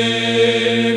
Amen.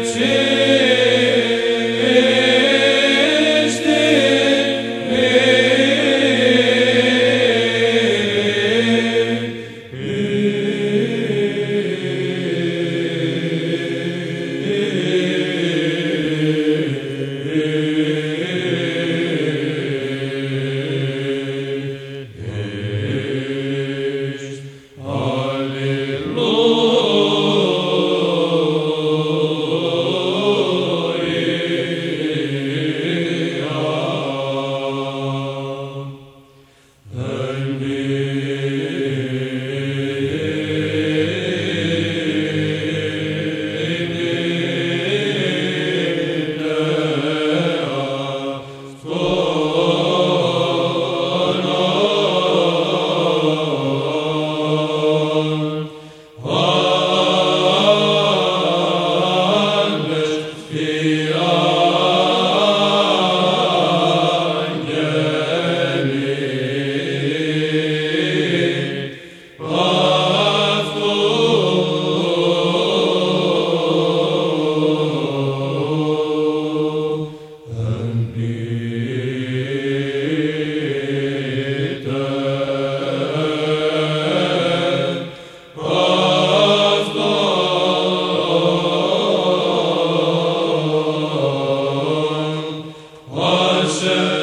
Hashem.